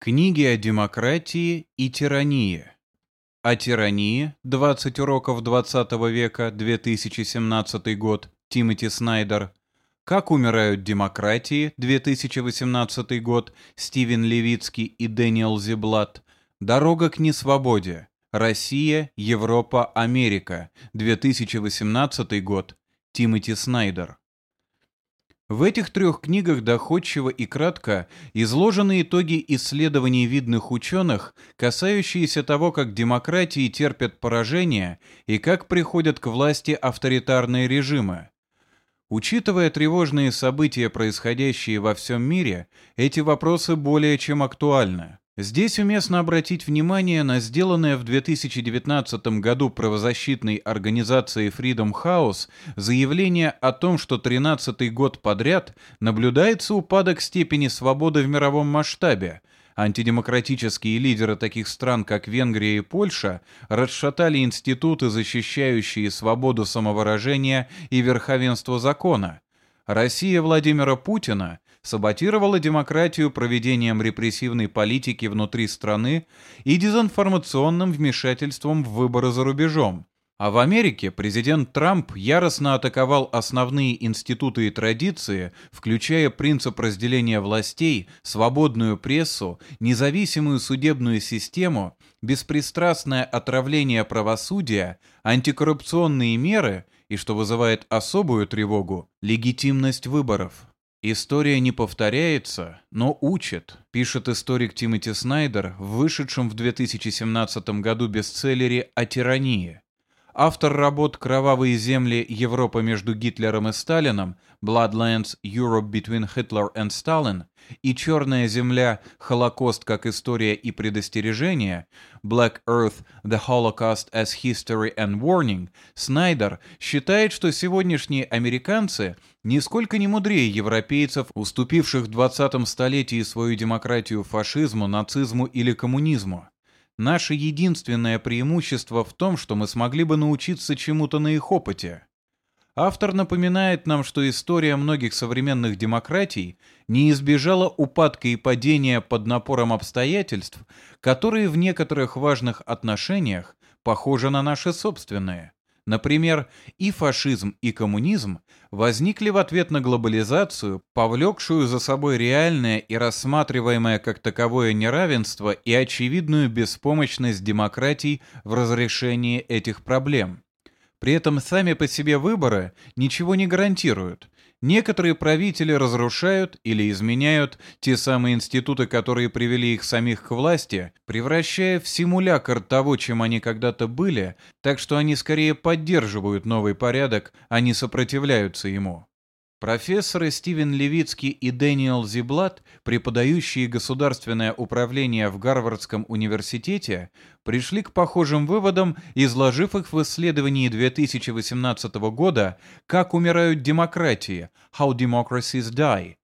Книги о демократии и тирании. О тирании 20 уроков 20 века 2017 год Тимоти Снайдер. Как умирают демократии 2018 год Стивен Левицкий и Дэниел Зиблат. Дорога к несвободе. Россия, Европа, Америка 2018 год Тимоти Снайдер. В этих трех книгах доходчиво и кратко изложены итоги исследований видных ученых, касающиеся того, как демократии терпят поражение и как приходят к власти авторитарные режимы. Учитывая тревожные события, происходящие во всем мире, эти вопросы более чем актуальны. Здесь уместно обратить внимание на сделанное в 2019 году правозащитной организацией Freedom House заявление о том, что 13-й год подряд наблюдается упадок степени свободы в мировом масштабе. Антидемократические лидеры таких стран, как Венгрия и Польша, расшатали институты, защищающие свободу самовыражения и верховенство закона. Россия Владимира Путина саботировала демократию проведением репрессивной политики внутри страны и дезинформационным вмешательством в выборы за рубежом. А в Америке президент Трамп яростно атаковал основные институты и традиции, включая принцип разделения властей, свободную прессу, независимую судебную систему, беспристрастное отравление правосудия, антикоррупционные меры и, что вызывает особую тревогу, легитимность выборов. История не повторяется, но учит, пишет историк Тимоти Снайдер в вышедшем в 2017 году бестселлере «О тирании». Автор работ «Кровавые земли. Европа между Гитлером и Сталином» Bloodlands Europe Between Hitler and Stalin и «Черная земля. Холокост как история и предостережение» Black Earth The Holocaust as History and Warning Снайдер считает, что сегодняшние американцы нисколько не мудрее европейцев, уступивших в 20 столетии свою демократию фашизму, нацизму или коммунизму. Наше единственное преимущество в том, что мы смогли бы научиться чему-то на их опыте. Автор напоминает нам, что история многих современных демократий не избежала упадка и падения под напором обстоятельств, которые в некоторых важных отношениях похожи на наши собственные. Например, и фашизм, и коммунизм возникли в ответ на глобализацию, повлекшую за собой реальное и рассматриваемое как таковое неравенство и очевидную беспомощность демократий в разрешении этих проблем. При этом сами по себе выборы ничего не гарантируют. Некоторые правители разрушают или изменяют те самые институты, которые привели их самих к власти, превращая в симулякр того, чем они когда-то были, так что они скорее поддерживают новый порядок, а не сопротивляются ему. Профессоры Стивен Левицкий и Дэниел Зиблат, преподающие государственное управление в Гарвардском университете, пришли к похожим выводам, изложив их в исследовании 2018 года «Как умирают демократии» «How Democracies Die».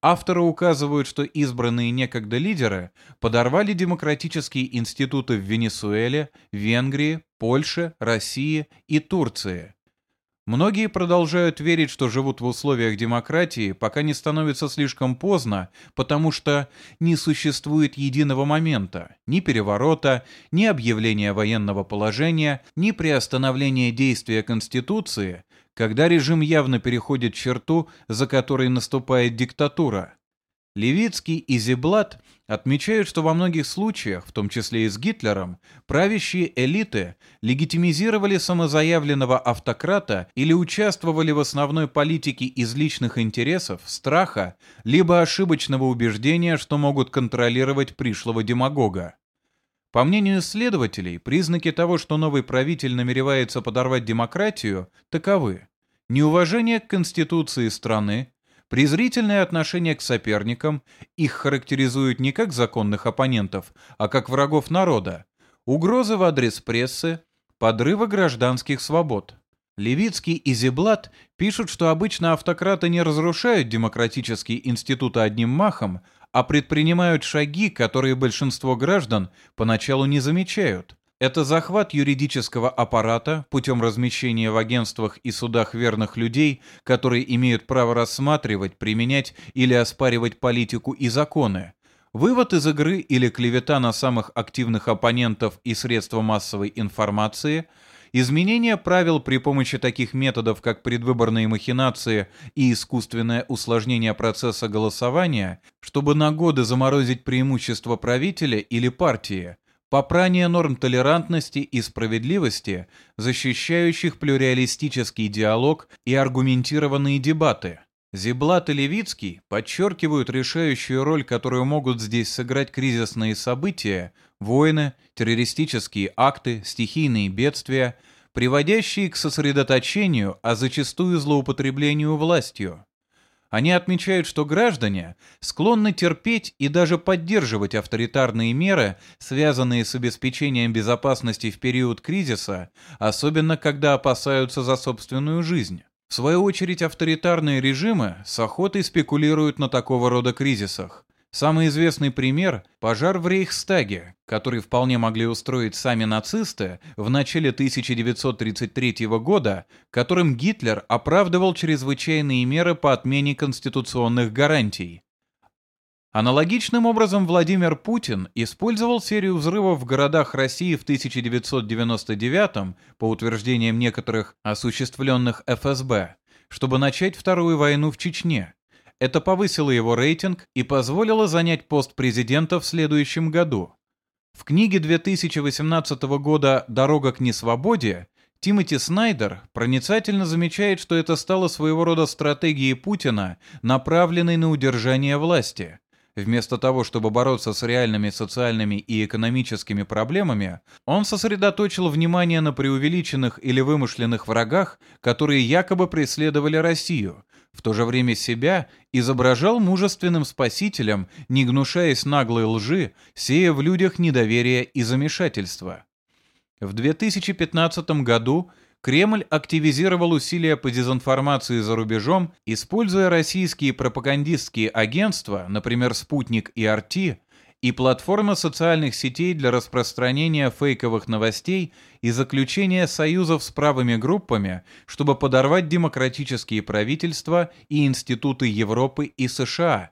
Авторы указывают, что избранные некогда лидеры подорвали демократические институты в Венесуэле, Венгрии, Польше, России и Турции – Многие продолжают верить, что живут в условиях демократии, пока не становится слишком поздно, потому что не существует единого момента, ни переворота, ни объявления военного положения, ни приостановления действия Конституции, когда режим явно переходит черту, за которой наступает диктатура. Левицкий и Зиблат отмечают, что во многих случаях, в том числе и с Гитлером, правящие элиты легитимизировали самозаявленного автократа или участвовали в основной политике из личных интересов, страха, либо ошибочного убеждения, что могут контролировать пришлого демагога. По мнению исследователей, признаки того, что новый правитель намеревается подорвать демократию, таковы. Неуважение к конституции страны, Презрительное отношение к соперникам их характеризуют не как законных оппонентов, а как врагов народа. Угрозы в адрес прессы, подрывы гражданских свобод. Левицкий и Зиблат пишут, что обычно автократы не разрушают демократические институты одним махом, а предпринимают шаги, которые большинство граждан поначалу не замечают. Это захват юридического аппарата путем размещения в агентствах и судах верных людей, которые имеют право рассматривать, применять или оспаривать политику и законы. вывод из игры или клевета на самых активных оппонентов и средства массовой информации, изменение правил при помощи таких методов, как предвыборные махинации и искусственное усложнение процесса голосования, чтобы на годы заморозить преимущество правителя или партии – попрание норм толерантности и справедливости, защищающих плюралистический диалог и аргументированные дебаты. Зиблат и Левицкий подчеркивают решающую роль, которую могут здесь сыграть кризисные события, войны, террористические акты, стихийные бедствия, приводящие к сосредоточению, а зачастую злоупотреблению властью. Они отмечают, что граждане склонны терпеть и даже поддерживать авторитарные меры, связанные с обеспечением безопасности в период кризиса, особенно когда опасаются за собственную жизнь. В свою очередь, авторитарные режимы с охотой спекулируют на такого рода кризисах. Самый известный пример – пожар в Рейхстаге, который вполне могли устроить сами нацисты в начале 1933 года, которым Гитлер оправдывал чрезвычайные меры по отмене конституционных гарантий. Аналогичным образом Владимир Путин использовал серию взрывов в городах России в 1999 по утверждениям некоторых осуществленных ФСБ, чтобы начать Вторую войну в Чечне – это повысило его рейтинг и позволило занять пост президента в следующем году. В книге 2018 года «Дорога к несвободе» Тимоти Снайдер проницательно замечает, что это стало своего рода стратегией Путина, направленной на удержание власти. Вместо того, чтобы бороться с реальными социальными и экономическими проблемами, он сосредоточил внимание на преувеличенных или вымышленных врагах, которые якобы преследовали Россию, в то же время себя изображал мужественным спасителем, не гнушаясь наглой лжи, сея в людях недоверие и замешательство. В 2015 году Кремль активизировал усилия по дезинформации за рубежом, используя российские пропагандистские агентства, например, «Спутник» и «Арти», и платформа социальных сетей для распространения фейковых новостей и заключения союзов с правыми группами, чтобы подорвать демократические правительства и институты Европы и США.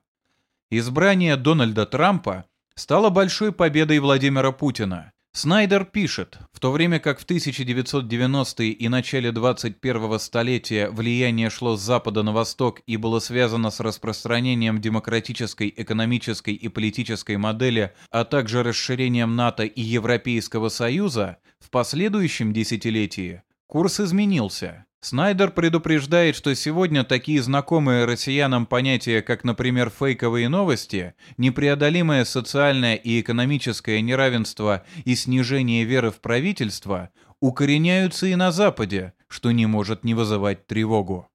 Избрание Дональда Трампа стало большой победой Владимира Путина – Снайдер пишет, в то время как в 1990-е и начале 21-го столетия влияние шло с запада на восток и было связано с распространением демократической, экономической и политической модели, а также расширением НАТО и Европейского Союза, в последующем десятилетии курс изменился. Снайдер предупреждает, что сегодня такие знакомые россиянам понятия, как, например, фейковые новости, непреодолимое социальное и экономическое неравенство и снижение веры в правительство укореняются и на Западе, что не может не вызывать тревогу.